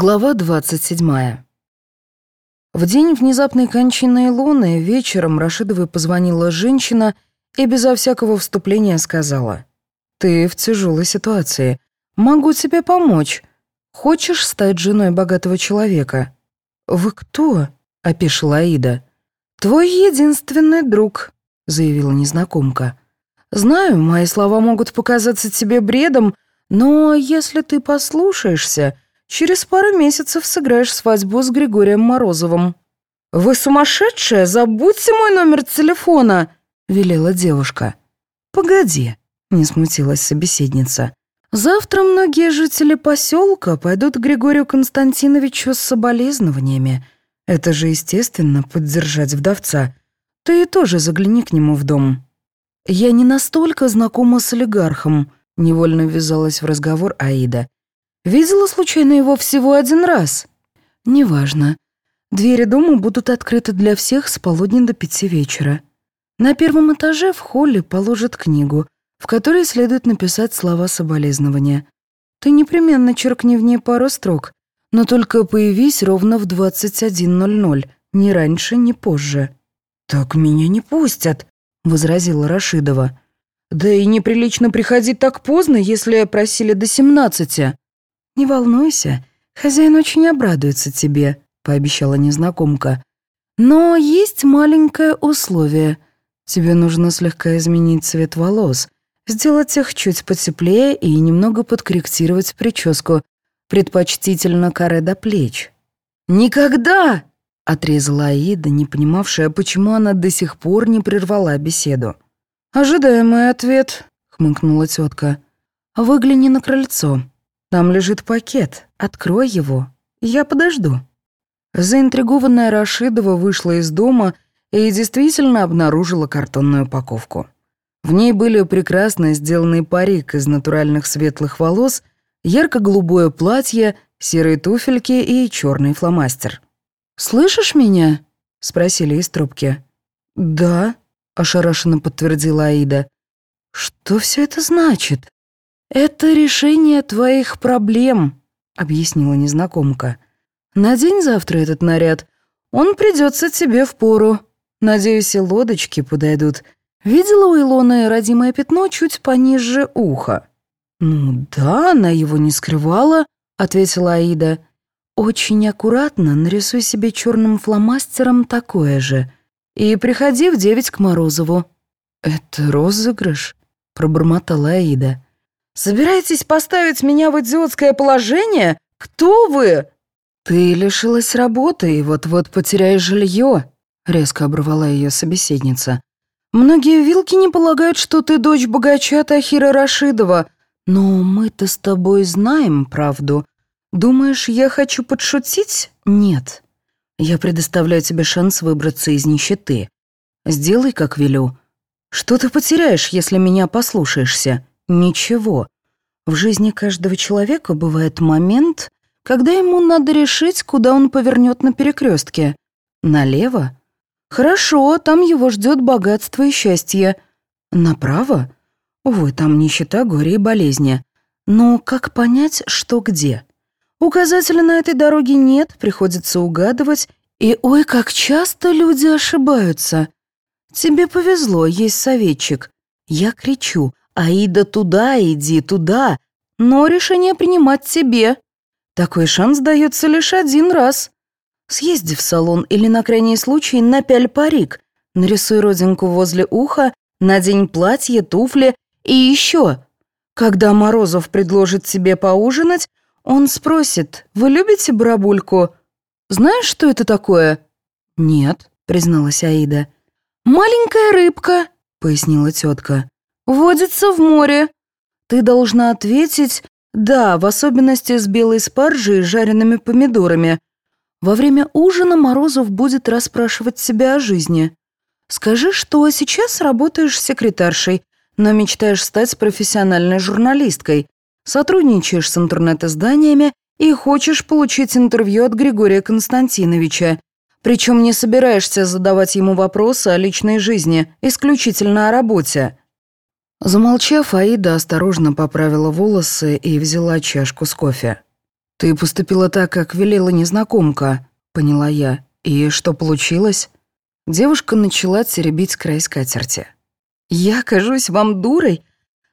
Глава 27. В день внезапной кончины Илоны вечером Рашидовой позвонила женщина и безо всякого вступления сказала. «Ты в тяжелой ситуации. Могу тебе помочь. Хочешь стать женой богатого человека?» «Вы кто?» — опешила Аида. «Твой единственный друг», — заявила незнакомка. «Знаю, мои слова могут показаться тебе бредом, но если ты послушаешься...» Через пару месяцев сыграешь свадьбу с Григорием Морозовым». «Вы сумасшедшая? Забудьте мой номер телефона!» — велела девушка. «Погоди», — не смутилась собеседница. «Завтра многие жители поселка пойдут к Григорию Константиновичу с соболезнованиями. Это же естественно поддержать вдовца. Ты тоже загляни к нему в дом». «Я не настолько знакома с олигархом», — невольно ввязалась в разговор Аида. Видела случайно его всего один раз? Неважно. Двери дома будут открыты для всех с полудня до пяти вечера. На первом этаже в холле положат книгу, в которой следует написать слова соболезнования. Ты непременно черкни в ней пару строк, но только появись ровно в 21.00, ни раньше, ни позже. «Так меня не пустят», — возразила Рашидова. «Да и неприлично приходить так поздно, если просили до семнадцати». «Не волнуйся, хозяин очень обрадуется тебе», — пообещала незнакомка. «Но есть маленькое условие. Тебе нужно слегка изменить цвет волос, сделать их чуть потеплее и немного подкорректировать прическу, предпочтительно каре до плеч». «Никогда!» — отрезала Аида, не понимавшая, почему она до сих пор не прервала беседу. «Ожидаемый ответ», — хмыкнула тетка. «Выгляни на крыльцо. Там лежит пакет. Открой его. Я подожду». Заинтригованная Рашидова вышла из дома и действительно обнаружила картонную упаковку. В ней были прекрасно сделанный парик из натуральных светлых волос, ярко-голубое платье, серые туфельки и черный фломастер. «Слышишь меня?» — спросили из трубки. «Да», — ошарашенно подтвердила Аида. «Что все это значит?» «Это решение твоих проблем», — объяснила незнакомка. «Надень завтра этот наряд. Он придется тебе в пору. Надеюсь, и лодочки подойдут. Видела у Илоны родимое пятно чуть пониже уха?» «Ну да, она его не скрывала», — ответила Аида. «Очень аккуратно нарисуй себе черным фломастером такое же. И приходи в девять к Морозову». «Это розыгрыш?» — пробормотала Аида. Собираетесь поставить меня в идиотское положение? Кто вы?» «Ты лишилась работы и вот-вот потеряешь жилье», — резко оборвала ее собеседница. «Многие вилки не полагают, что ты дочь богача Тахира Рашидова, но мы-то с тобой знаем правду. Думаешь, я хочу подшутить? Нет. Я предоставляю тебе шанс выбраться из нищеты. Сделай, как велю. Что ты потеряешь, если меня послушаешься?» Ничего. В жизни каждого человека бывает момент, когда ему надо решить, куда он повернет на перекрестке. Налево? Хорошо, там его ждет богатство и счастье. Направо? Увы, там нищета, горе и болезни. Но как понять, что где? Указателя на этой дороге нет, приходится угадывать, и ой, как часто люди ошибаются. Тебе повезло, есть советчик. Я кричу, «Аида, туда иди, туда!» Но решение принимать тебе. Такой шанс дается лишь один раз. Съезди в салон или на крайний случай напяль парик, нарисуй родинку возле уха, надень платье, туфли и еще. Когда Морозов предложит тебе поужинать, он спросит, «Вы любите барабульку?» «Знаешь, что это такое?» «Нет», — призналась Аида. «Маленькая рыбка», — пояснила тетка водится в море. Ты должна ответить «да», в особенности с белой спаржей и жареными помидорами. Во время ужина Морозов будет расспрашивать тебя о жизни. Скажи, что сейчас работаешь секретаршей, но мечтаешь стать профессиональной журналисткой, сотрудничаешь с интернет-изданиями и хочешь получить интервью от Григория Константиновича. Причем не собираешься задавать ему вопросы о личной жизни, исключительно о работе. Замолчав, Аида осторожно поправила волосы и взяла чашку с кофе. «Ты поступила так, как велела незнакомка», — поняла я. «И что получилось?» Девушка начала теребить край скатерти. «Я кажусь вам дурой,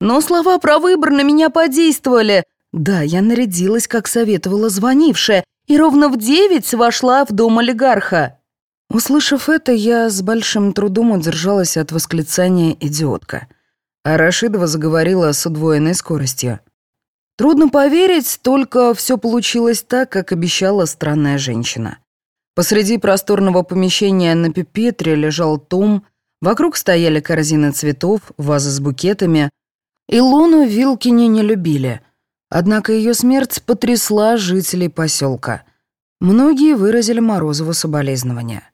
но слова про выбор на меня подействовали. Да, я нарядилась, как советовала звонившая, и ровно в девять вошла в дом олигарха». Услышав это, я с большим трудом удержалась от восклицания «идиотка». А Рашидова заговорила с удвоенной скоростью. Трудно поверить, только все получилось так, как обещала странная женщина. Посреди просторного помещения на пипетре лежал том, вокруг стояли корзины цветов, вазы с букетами. Илону Вилкини не любили, однако ее смерть потрясла жителей поселка. Многие выразили Морозову соболезнования.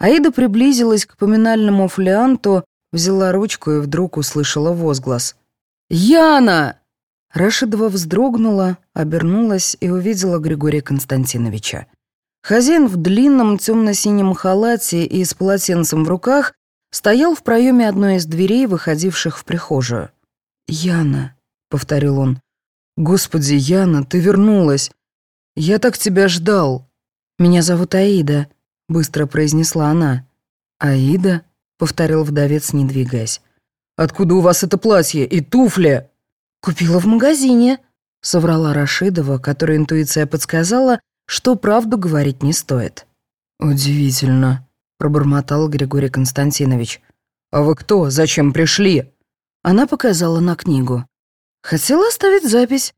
Аида приблизилась к поминальному флианту, взяла ручку и вдруг услышала возглас. «Яна!» Рашидова вздрогнула, обернулась и увидела Григория Константиновича. Хозяин в длинном темно-синем халате и с полотенцем в руках стоял в проеме одной из дверей, выходивших в прихожую. «Яна», — повторил он, — «Господи, Яна, ты вернулась! Я так тебя ждал!» «Меня зовут Аида», — быстро произнесла она. «Аида?» — повторил вдовец, не двигаясь. «Откуда у вас это платье и туфли?» «Купила в магазине», — соврала Рашидова, которой интуиция подсказала, что правду говорить не стоит. «Удивительно», — пробормотал Григорий Константинович. «А вы кто? Зачем пришли?» Она показала на книгу. «Хотела оставить запись.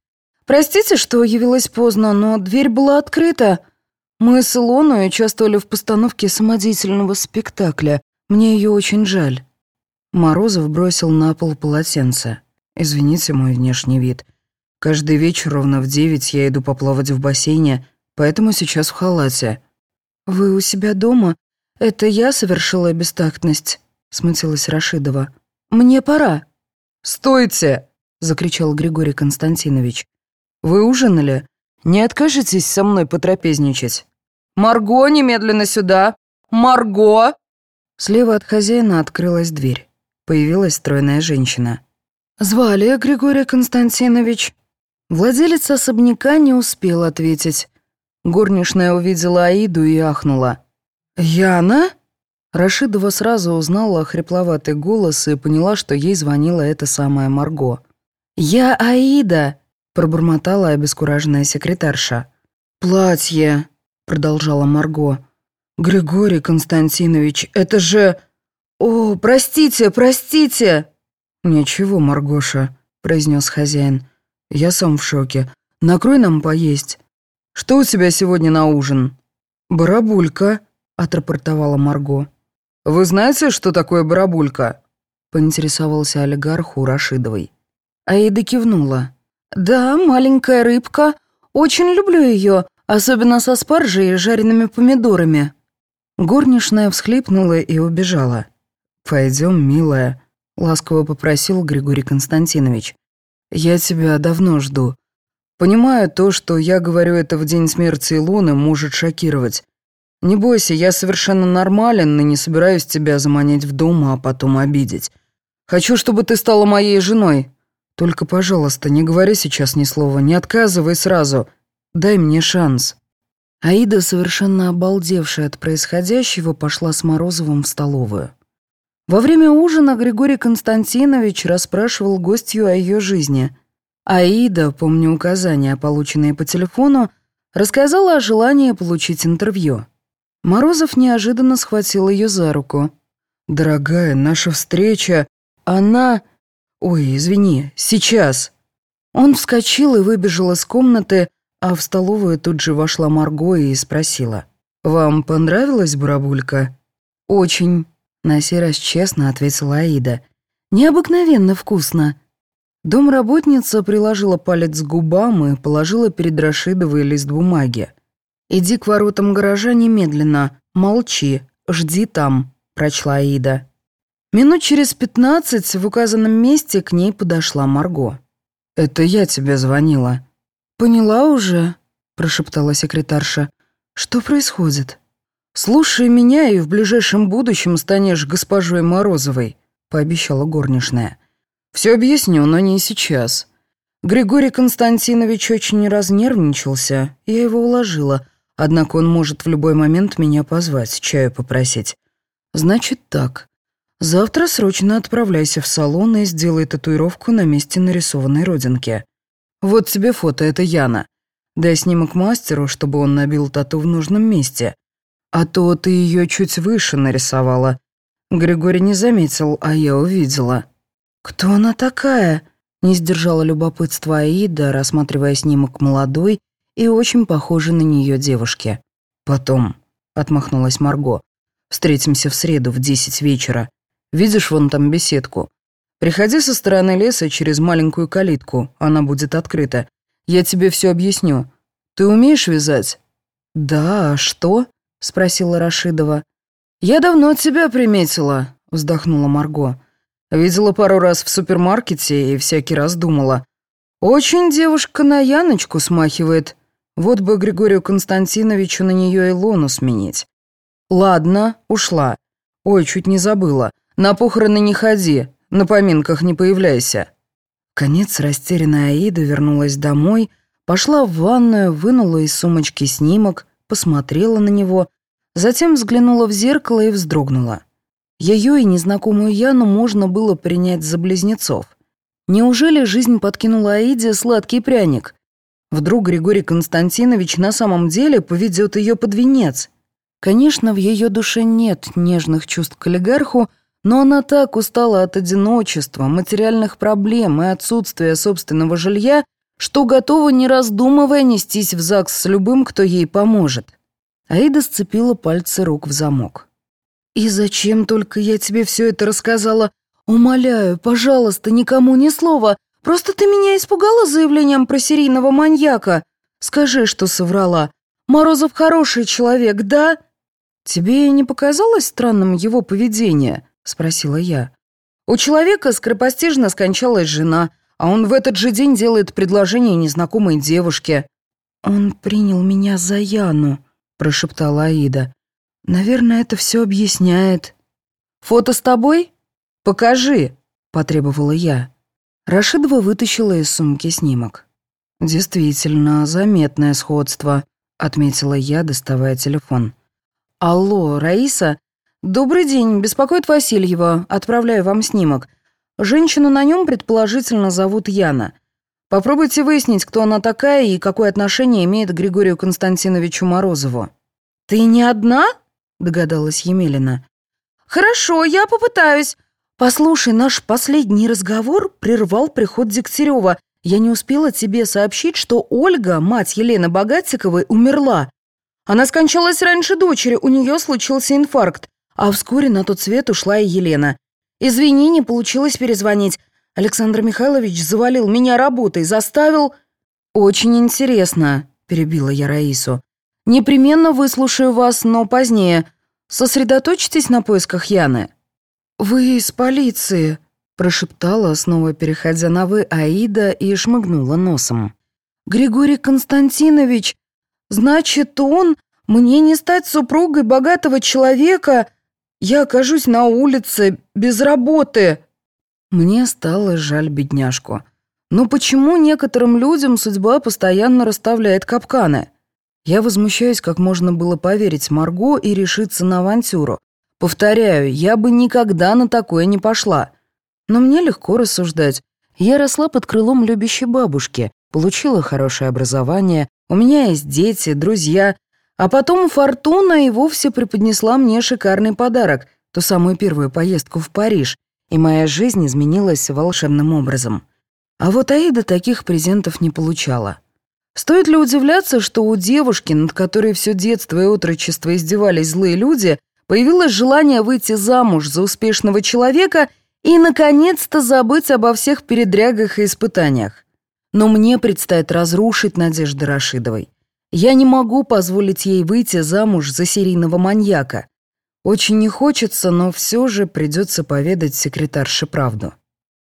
Простите, что явилась поздно, но дверь была открыта. Мы с Илоной участвовали в постановке самодеятельного спектакля. Мне ее очень жаль». Морозов бросил на пол полотенце. «Извините мой внешний вид. Каждый вечер ровно в девять я иду поплавать в бассейне, поэтому сейчас в халате». «Вы у себя дома? Это я совершила бестактность?» — смутилась Рашидова. «Мне пора». «Стойте!» — закричал Григорий Константинович. «Вы ужинали? Не откажетесь со мной потрапезничать?» «Марго, немедленно сюда! Марго!» Слева от хозяина открылась дверь. Появилась стройная женщина. «Звали Григорий Константинович?» Владелец особняка не успел ответить. Горничная увидела Аиду и ахнула. «Яна?» Рашидова сразу узнала хрипловатый голос и поняла, что ей звонила эта самая Марго. «Я Аида!» – пробормотала обескураженная секретарша. «Платье!» продолжала Марго. «Григорий Константинович, это же...» «О, простите, простите!» «Ничего, Маргоша», — произнес хозяин. «Я сам в шоке. Накрой нам поесть. Что у тебя сегодня на ужин?» «Барабулька», — отрапортовала Марго. «Вы знаете, что такое барабулька?» — поинтересовался олигарх у Рашидовой. Аида кивнула. «Да, маленькая рыбка. Очень люблю ее. Особенно со спаржей и жареными помидорами». Горничная всхлипнула и убежала. «Пойдем, милая», — ласково попросил Григорий Константинович. «Я тебя давно жду. Понимаю, то, что я говорю это в день смерти Луны, может шокировать. Не бойся, я совершенно нормален и не собираюсь тебя заманить в дом, а потом обидеть. Хочу, чтобы ты стала моей женой. Только, пожалуйста, не говори сейчас ни слова, не отказывай сразу. Дай мне шанс». Аида, совершенно обалдевшая от происходящего, пошла с Морозовым в столовую. Во время ужина Григорий Константинович расспрашивал гостью о ее жизни. Аида, помня указания, полученные по телефону, рассказала о желании получить интервью. Морозов неожиданно схватил ее за руку. «Дорогая, наша встреча, она...» «Ой, извини, сейчас». Он вскочил и выбежал из комнаты, а в столовую тут же вошла Марго и спросила. «Вам понравилась барабулька?» «Очень», — на сей раз честно ответила Аида. «Необыкновенно вкусно». Домработница приложила палец к губам и положила перед Рашидовой лист бумаги. «Иди к воротам гаража немедленно, молчи, жди там», — прочла Аида. Минут через пятнадцать в указанном месте к ней подошла Марго. «Это я тебе звонила», «Поняла уже», — прошептала секретарша. «Что происходит?» «Слушай меня, и в ближайшем будущем станешь госпожой Морозовой», — пообещала горничная. «Все объясню, но не сейчас. Григорий Константинович очень разнервничался, я его уложила, однако он может в любой момент меня позвать, чаю попросить. Значит так. Завтра срочно отправляйся в салон и сделай татуировку на месте нарисованной родинки. Вот тебе фото, это Яна. Дай снимок мастеру, чтобы он набил тату в нужном месте. А то ты ее чуть выше нарисовала. Григорий не заметил, а я увидела. Кто она такая? Не сдержала любопытства Аида, рассматривая снимок молодой и очень похожей на нее девушки. «Потом», — отмахнулась Марго, — «встретимся в среду в десять вечера. Видишь вон там беседку? Приходи со стороны леса через маленькую калитку, она будет открыта. Я тебе все объясню. Ты умеешь вязать?» «Да, а что?» — спросила Рашидова. «Я давно тебя приметила», — вздохнула Марго. Видела пару раз в супермаркете и всякий раз думала. Очень девушка на Яночку смахивает. Вот бы Григорию Константиновичу на нее Илону сменить. Ладно, ушла. Ой, чуть не забыла. На похороны не ходи, на поминках не появляйся. Конец растерянная Аида вернулась домой, пошла в ванную, вынула из сумочки снимок, посмотрела на него, затем взглянула в зеркало и вздрогнула. Ее и незнакомую Яну можно было принять за близнецов. Неужели жизнь подкинула Аиде сладкий пряник? Вдруг Григорий Константинович на самом деле поведет ее под венец? Конечно, в ее душе нет нежных чувств к олигарху, но она так устала от одиночества, материальных проблем и отсутствия собственного жилья, что готова, не раздумывая, нестись в ЗАГС с любым, кто ей поможет. Аида сцепила пальцы рук в замок. «И зачем только я тебе все это рассказала? Умоляю, пожалуйста, никому ни слова. Просто ты меня испугала заявлением про серийного маньяка. Скажи, что соврала. Морозов хороший человек, да?» «Тебе не показалось странным его поведение?» — спросила я. «У человека скоропостижно скончалась жена, а он в этот же день делает предложение незнакомой девушке». «Он принял меня за Яну», — прошептала Аида. Наверное, это все объясняет. Фото с тобой? Покажи, потребовала я. Рашидова вытащила из сумки снимок. Действительно, заметное сходство, отметила я, доставая телефон. Алло, Раиса? Добрый день, беспокоит Васильева. Отправляю вам снимок. Женщину на нем предположительно зовут Яна. Попробуйте выяснить, кто она такая и какое отношение имеет к Григорию Константиновичу Морозову. Ты не одна? догадалась Емелина. «Хорошо, я попытаюсь. Послушай, наш последний разговор прервал приход Дегтярева. Я не успела тебе сообщить, что Ольга, мать Елены Богатиковой, умерла. Она скончалась раньше дочери, у нее случился инфаркт, а вскоре на тот свет ушла и Елена. Извини, не получилось перезвонить. Александр Михайлович завалил меня работой, заставил... «Очень интересно», — перебила я Раису. Непременно выслушаю вас, но позднее. Сосредоточьтесь на поисках Яны». «Вы из полиции», — прошептала, снова переходя на «вы» Аида и шмыгнула носом. «Григорий Константинович, значит, он... Мне не стать супругой богатого человека. Я окажусь на улице, без работы». Мне стало жаль бедняжку. Но почему некоторым людям судьба постоянно расставляет капканы? Я возмущаюсь, как можно было поверить Марго и решиться на авантюру. Повторяю, я бы никогда на такое не пошла. Но мне легко рассуждать. Я росла под крылом любящей бабушки, получила хорошее образование, у меня есть дети, друзья. А потом Фортуна и вовсе преподнесла мне шикарный подарок, ту самую первую поездку в Париж, и моя жизнь изменилась волшебным образом. А вот Аида таких презентов не получала. Стоит ли удивляться, что у девушки, над которой все детство и отрочество издевались злые люди, появилось желание выйти замуж за успешного человека и, наконец-то, забыть обо всех передрягах и испытаниях? Но мне предстоит разрушить надежды Рашидовой. Я не могу позволить ей выйти замуж за серийного маньяка. Очень не хочется, но все же придется поведать секретарше правду.